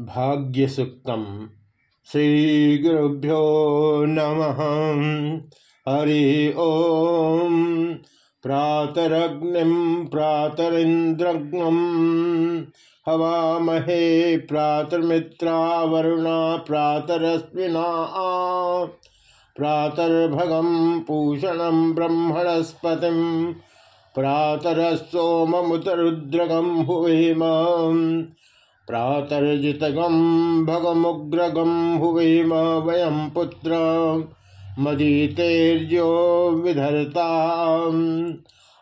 भाग्यसुक्तम श्रीगुरुभ्यो नमः। हरि ओम। प्रातरग्निम प्रातरिंद्रग्नम हवामहे प्रातर्मित्रा वरुणा प्रातरश्विना। प्रातर्भगम पूषणम ब्रह्मणस्पति प्रातरसोमुतरुद्रगम हुवेम। प्रातर्जितगम भगमुग्रगम हुवेम वयम पुत्र। मदीतेर्यो विधरता।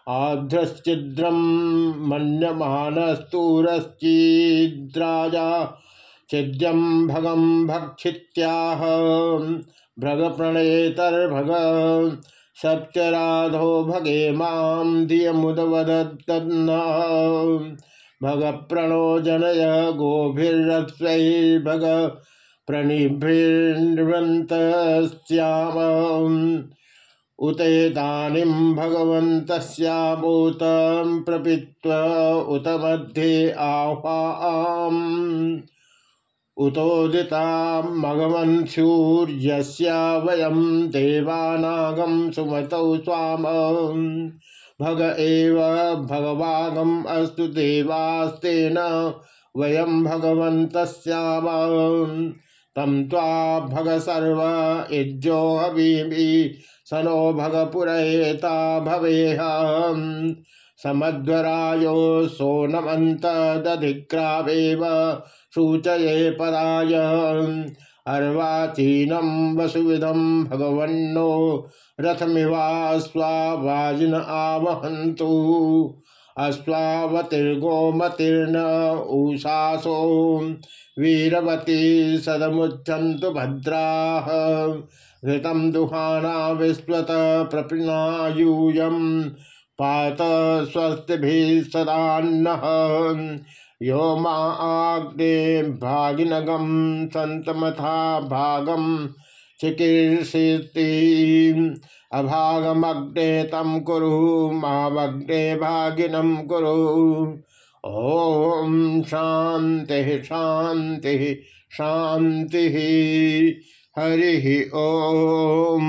आध्रश्चिद्रम मन्यमानस्तूरश्चिद्राजा। छिद्यम भगम भक्षित्याह। भृग प्रणेतर्भग सप्तराधो भगे माम धियमुदवदन्न भग प्रणो जनय गोभिर्भग प्रणिभृन्वन्तस्याम उतेदानीं भगवन्तस्यामूत प्रपीत्व उत मध्ये आह्वाम्। उतोदिता मघवन् सूर्यस्य वयं देवानागं सुमतौ स्वाम। भग एव भगवागम अस्तु देवास्तेन वयं भगवन्तस्याम तम ता भग सर्व इज्जो हवीमि सनो भग पुरेता भवेह। समध्वरायो सोनमंत दधिक्रावेव सूचये पदाय अर्वाचीनम वसुविधम भगवन्नो रथमिवा स्वावाजिन आवहंतु अश्वावतिर्गोमतिर्न ऊषासो। वीरवती सदमुच्छन्तु भद्राः। घृतं दुहाना विश्वत प्रपिनायूयं पात स्वस्तिभिः सदान्नः यो माग्ने भागिनगम संतमथा भागम चिकीर्षति अभागमग्ने तम कुरु मावग्ने भागिनम कुरु। ओम शांति शांति शांति हरि ओम।